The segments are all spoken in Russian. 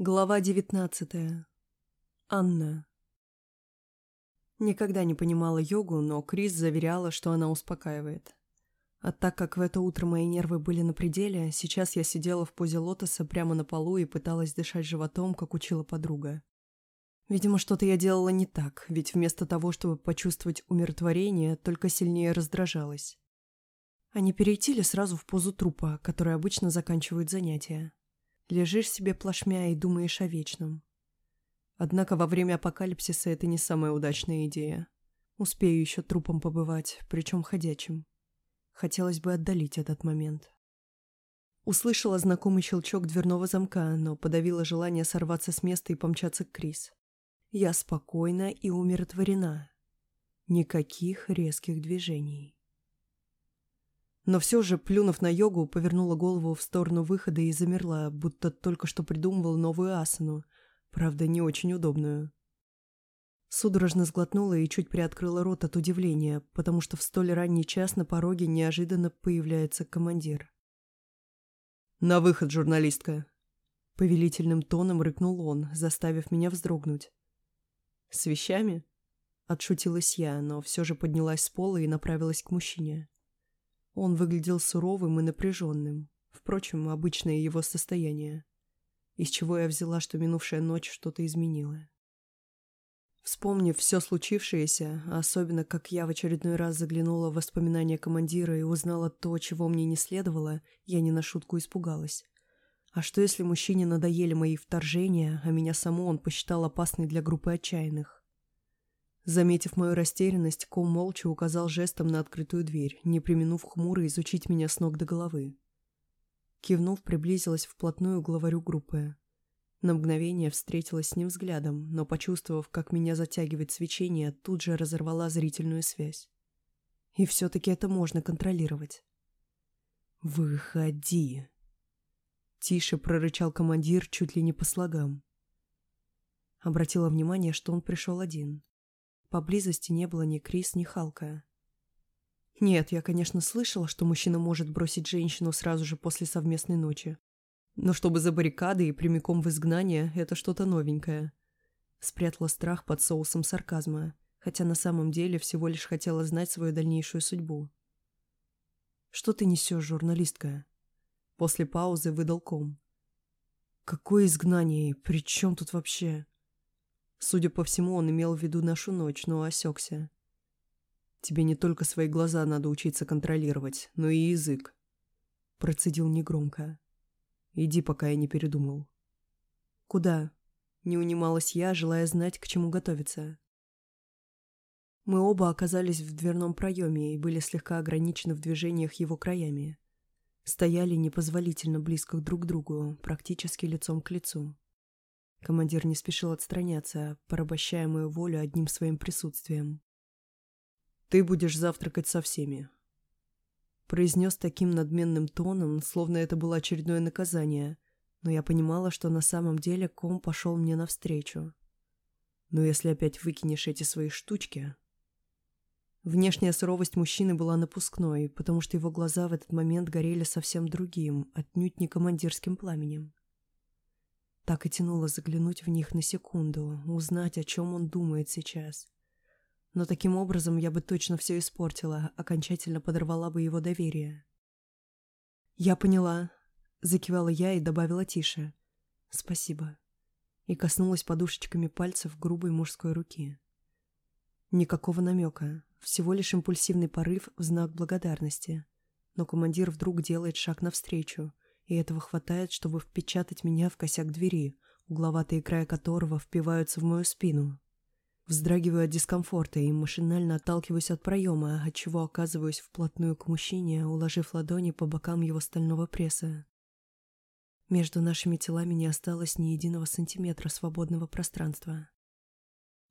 Глава девятнадцатая. Анна. Никогда не понимала йогу, но Крис заверяла, что она успокаивает. А так как в это утро мои нервы были на пределе, сейчас я сидела в позе лотоса прямо на полу и пыталась дышать животом, как учила подруга. Видимо, что-то я делала не так, ведь вместо того, чтобы почувствовать умиротворение, только сильнее раздражалась. А не перейти ли сразу в позу трупа, которой обычно заканчивают занятия? Лежишь себе плашмя и думаешь о вечном. Однако во время апокалипсиса это не самая удачная идея. Успею еще трупом побывать, причем ходячим. Хотелось бы отдалить этот момент. Услышала знакомый щелчок дверного замка, но подавила желание сорваться с места и помчаться к Крис. Я спокойна и умиротворена. Никаких резких движений. Но все же, плюнув на йогу, повернула голову в сторону выхода и замерла, будто только что придумывала новую асану, правда, не очень удобную. Судорожно сглотнула и чуть приоткрыла рот от удивления, потому что в столь ранний час на пороге неожиданно появляется командир. «На выход, журналистка!» Повелительным тоном рыкнул он, заставив меня вздрогнуть. «С вещами?» Отшутилась я, но все же поднялась с пола и направилась к мужчине. Он выглядел суровым и напряженным. Впрочем, обычное его состояние. Из чего я взяла, что минувшая ночь что-то изменила. Вспомнив все случившееся, особенно как я в очередной раз заглянула в воспоминания командира и узнала то, чего мне не следовало, я не на шутку испугалась. А что если мужчине надоели мои вторжения, а меня саму он посчитал опасной для группы отчаянных? Заметив мою растерянность, Ком молча указал жестом на открытую дверь, не применув хмуро изучить меня с ног до головы. Кивнув, приблизилась вплотную к главарю группы. На мгновение встретилась с ним взглядом, но, почувствовав, как меня затягивает свечение, тут же разорвала зрительную связь. И все-таки это можно контролировать. «Выходи!» Тише прорычал командир чуть ли не по слогам. Обратила внимание, что он пришел один. Поблизости не было ни Крис, ни Халка. Нет, я, конечно, слышала, что мужчина может бросить женщину сразу же после совместной ночи. Но чтобы за баррикады и прямиком в изгнание – это что-то новенькое. Спрятала страх под соусом сарказма, хотя на самом деле всего лишь хотела знать свою дальнейшую судьбу. «Что ты несешь, журналистка?» После паузы выдал ком. «Какое изгнание? При чем тут вообще?» Судя по всему, он имел в виду нашу ночь, но осекся. «Тебе не только свои глаза надо учиться контролировать, но и язык», — процедил негромко. «Иди, пока я не передумал». «Куда?» — не унималась я, желая знать, к чему готовиться. Мы оба оказались в дверном проеме и были слегка ограничены в движениях его краями. Стояли непозволительно близко друг к другу, практически лицом к лицу. Командир не спешил отстраняться, порабощая мою волю одним своим присутствием. «Ты будешь завтракать со всеми», — произнес таким надменным тоном, словно это было очередное наказание, но я понимала, что на самом деле ком пошел мне навстречу. «Но если опять выкинешь эти свои штучки...» Внешняя суровость мужчины была напускной, потому что его глаза в этот момент горели совсем другим, отнюдь не командирским пламенем. Так и тянуло заглянуть в них на секунду, узнать, о чем он думает сейчас. Но таким образом я бы точно все испортила, окончательно подорвала бы его доверие. «Я поняла», — закивала я и добавила тише. «Спасибо». И коснулась подушечками пальцев грубой мужской руки. Никакого намека, всего лишь импульсивный порыв в знак благодарности. Но командир вдруг делает шаг навстречу — и этого хватает, чтобы впечатать меня в косяк двери, угловатые края которого впиваются в мою спину. Вздрагиваю от дискомфорта и машинально отталкиваюсь от проема, отчего оказываюсь вплотную к мужчине, уложив ладони по бокам его стального пресса. Между нашими телами не осталось ни единого сантиметра свободного пространства.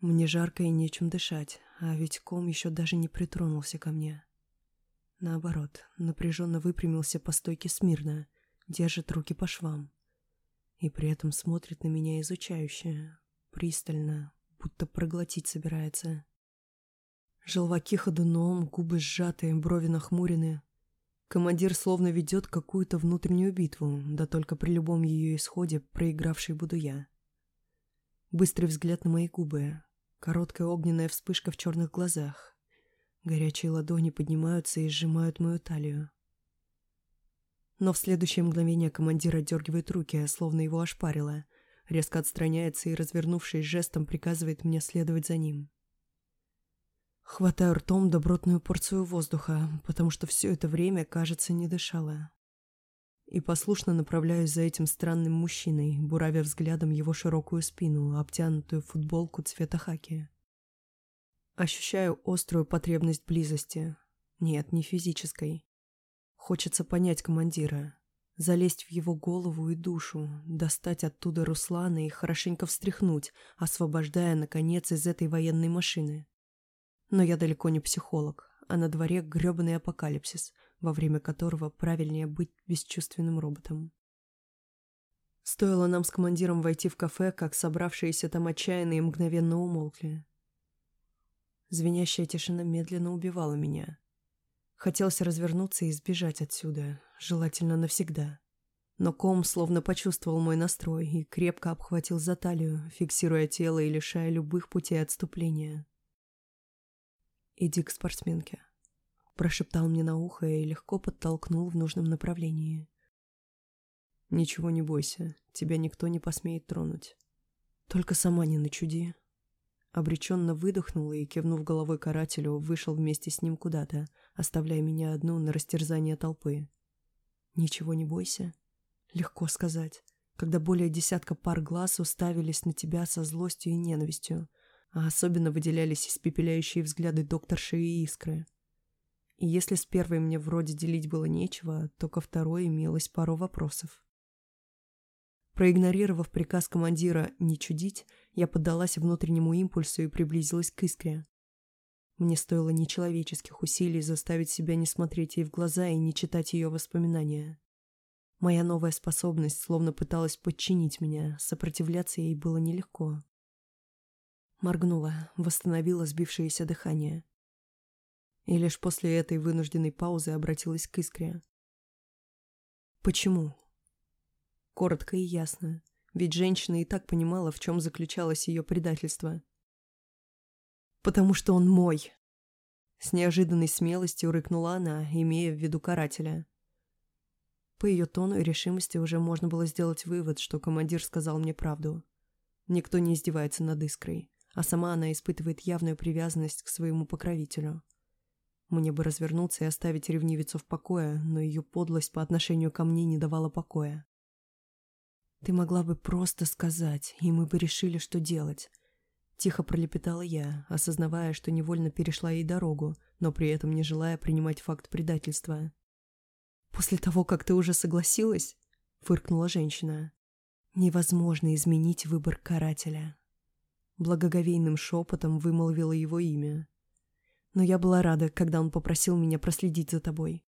Мне жарко и нечем дышать, а ведь ком еще даже не притронулся ко мне. Наоборот, напряженно выпрямился по стойке смирно — держит руки по швам и при этом смотрит на меня изучающе, пристально, будто проглотить собирается. Желваки ходуном, губы сжатые, брови нахмурены. Командир словно ведет какую-то внутреннюю битву, да только при любом ее исходе проигравшей буду я. Быстрый взгляд на мои губы, короткая огненная вспышка в черных глазах. Горячие ладони поднимаются и сжимают мою талию. Но в следующее мгновение командир отдергивает руки, словно его ошпарило, резко отстраняется и, развернувшись жестом, приказывает мне следовать за ним. Хватаю ртом добротную порцию воздуха, потому что все это время, кажется, не дышала. И послушно направляюсь за этим странным мужчиной, буравя взглядом его широкую спину, обтянутую футболку цвета хаки. Ощущаю острую потребность близости. Нет, не физической. Хочется понять командира, залезть в его голову и душу, достать оттуда Руслана и хорошенько встряхнуть, освобождая, наконец, из этой военной машины. Но я далеко не психолог, а на дворе грёбаный апокалипсис, во время которого правильнее быть бесчувственным роботом. Стоило нам с командиром войти в кафе, как собравшиеся там отчаянные мгновенно умолкли. Звенящая тишина медленно убивала меня. Хотелось развернуться и сбежать отсюда, желательно навсегда. Но ком словно почувствовал мой настрой и крепко обхватил за талию, фиксируя тело и лишая любых путей отступления. «Иди к спортсменке», — прошептал мне на ухо и легко подтолкнул в нужном направлении. «Ничего не бойся, тебя никто не посмеет тронуть. Только сама не начуди». Обреченно выдохнул и, кивнув головой карателю, вышел вместе с ним куда-то, оставляя меня одну на растерзание толпы. «Ничего не бойся». Легко сказать, когда более десятка пар глаз уставились на тебя со злостью и ненавистью, а особенно выделялись испепеляющие взгляды докторши и искры. И если с первой мне вроде делить было нечего, то ко второй имелось пару вопросов. Проигнорировав приказ командира «не чудить», я поддалась внутреннему импульсу и приблизилась к искре. Мне стоило нечеловеческих усилий заставить себя не смотреть ей в глаза и не читать ее воспоминания. Моя новая способность словно пыталась подчинить меня, сопротивляться ей было нелегко. Моргнула, восстановила сбившееся дыхание. И лишь после этой вынужденной паузы обратилась к Искре. «Почему?» Коротко и ясно, ведь женщина и так понимала, в чем заключалось ее предательство. «Потому что он мой!» С неожиданной смелостью рыкнула она, имея в виду карателя. По ее тону и решимости уже можно было сделать вывод, что командир сказал мне правду. Никто не издевается над искрой а сама она испытывает явную привязанность к своему покровителю. Мне бы развернуться и оставить ревнивицу в покое, но ее подлость по отношению ко мне не давала покоя. «Ты могла бы просто сказать, и мы бы решили, что делать», Тихо пролепетала я, осознавая, что невольно перешла ей дорогу, но при этом не желая принимать факт предательства. «После того, как ты уже согласилась?» — фыркнула женщина. «Невозможно изменить выбор карателя». Благоговейным шепотом вымолвила его имя. Но я была рада, когда он попросил меня проследить за тобой.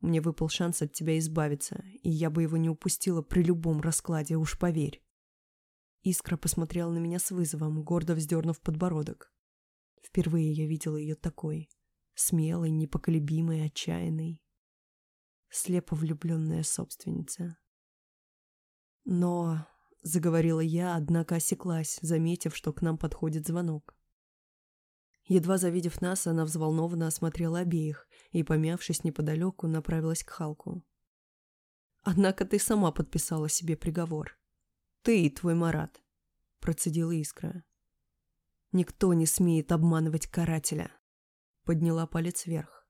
Мне выпал шанс от тебя избавиться, и я бы его не упустила при любом раскладе, уж поверь. Искра посмотрела на меня с вызовом, гордо вздернув подбородок. Впервые я видела ее такой. Смелой, непоколебимой, отчаянной. Слепо влюбленная собственница. Но — заговорила я, однако осеклась, заметив, что к нам подходит звонок. Едва завидев нас, она взволнованно осмотрела обеих и, помявшись неподалеку, направилась к Халку. «Однако ты сама подписала себе приговор. Ты и твой Марат», — процедила Искра. «Никто не смеет обманывать карателя», — подняла палец вверх.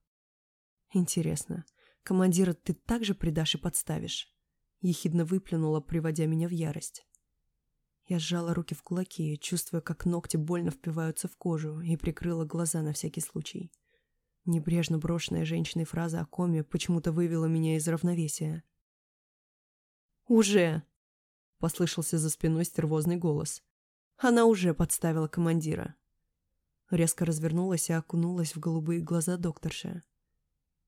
«Интересно, командира ты также предашь и подставишь?» ехидно выплюнула, приводя меня в ярость. Я сжала руки в кулаки, чувствуя, как ногти больно впиваются в кожу, и прикрыла глаза на всякий случай. Небрежно брошенная женщиной фраза о коме почему-то вывела меня из равновесия. «Уже!» — послышался за спиной стервозный голос. «Она уже подставила командира». Резко развернулась и окунулась в голубые глаза докторша.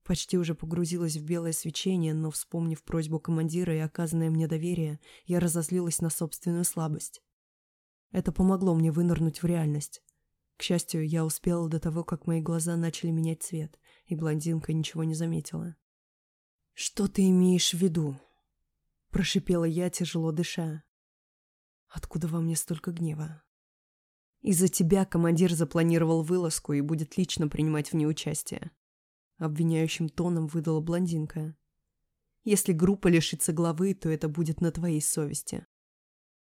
Почти уже погрузилась в белое свечение, но, вспомнив просьбу командира и оказанное мне доверие, я разозлилась на собственную слабость. Это помогло мне вынырнуть в реальность. К счастью, я успела до того, как мои глаза начали менять цвет, и блондинка ничего не заметила. «Что ты имеешь в виду?» – прошипела я, тяжело дыша. «Откуда во мне столько гнева?» «Из-за тебя командир запланировал вылазку и будет лично принимать в ней участие», – обвиняющим тоном выдала блондинка. «Если группа лишится главы, то это будет на твоей совести».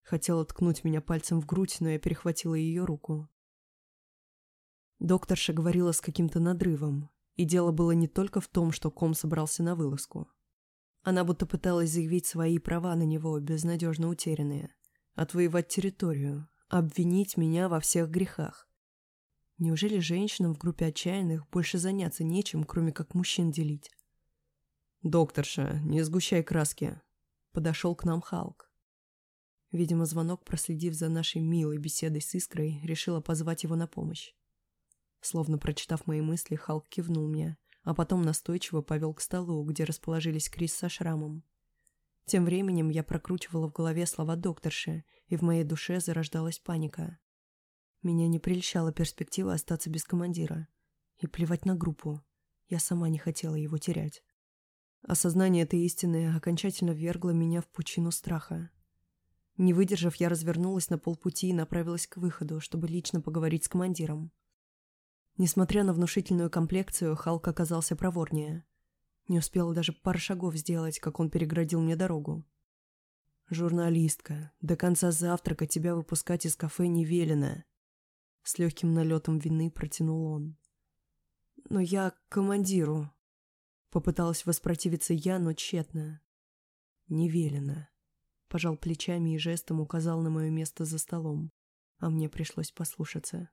Хотела ткнуть меня пальцем в грудь, но я перехватила ее руку. Докторша говорила с каким-то надрывом, и дело было не только в том, что Ком собрался на вылазку. Она будто пыталась заявить свои права на него, безнадежно утерянные, отвоевать территорию, обвинить меня во всех грехах. Неужели женщинам в группе отчаянных больше заняться нечем, кроме как мужчин делить? «Докторша, не сгущай краски», — подошел к нам Халк. Видимо, звонок, проследив за нашей милой беседой с Искрой, решила позвать его на помощь. Словно прочитав мои мысли, Халк кивнул мне, а потом настойчиво повел к столу, где расположились Крис со шрамом. Тем временем я прокручивала в голове слова докторши, и в моей душе зарождалась паника. Меня не прельщала перспектива остаться без командира. И плевать на группу. Я сама не хотела его терять. Осознание этой истины окончательно ввергло меня в пучину страха. Не выдержав, я развернулась на полпути и направилась к выходу, чтобы лично поговорить с командиром. Несмотря на внушительную комплекцию, Халк оказался проворнее. Не успел даже пары шагов сделать, как он переградил мне дорогу. «Журналистка, до конца завтрака тебя выпускать из кафе не велено!» С легким налетом вины протянул он. «Но я командиру!» Попыталась воспротивиться я, но тщетно. «Не велено!» Пожал плечами и жестом указал на мое место за столом, а мне пришлось послушаться.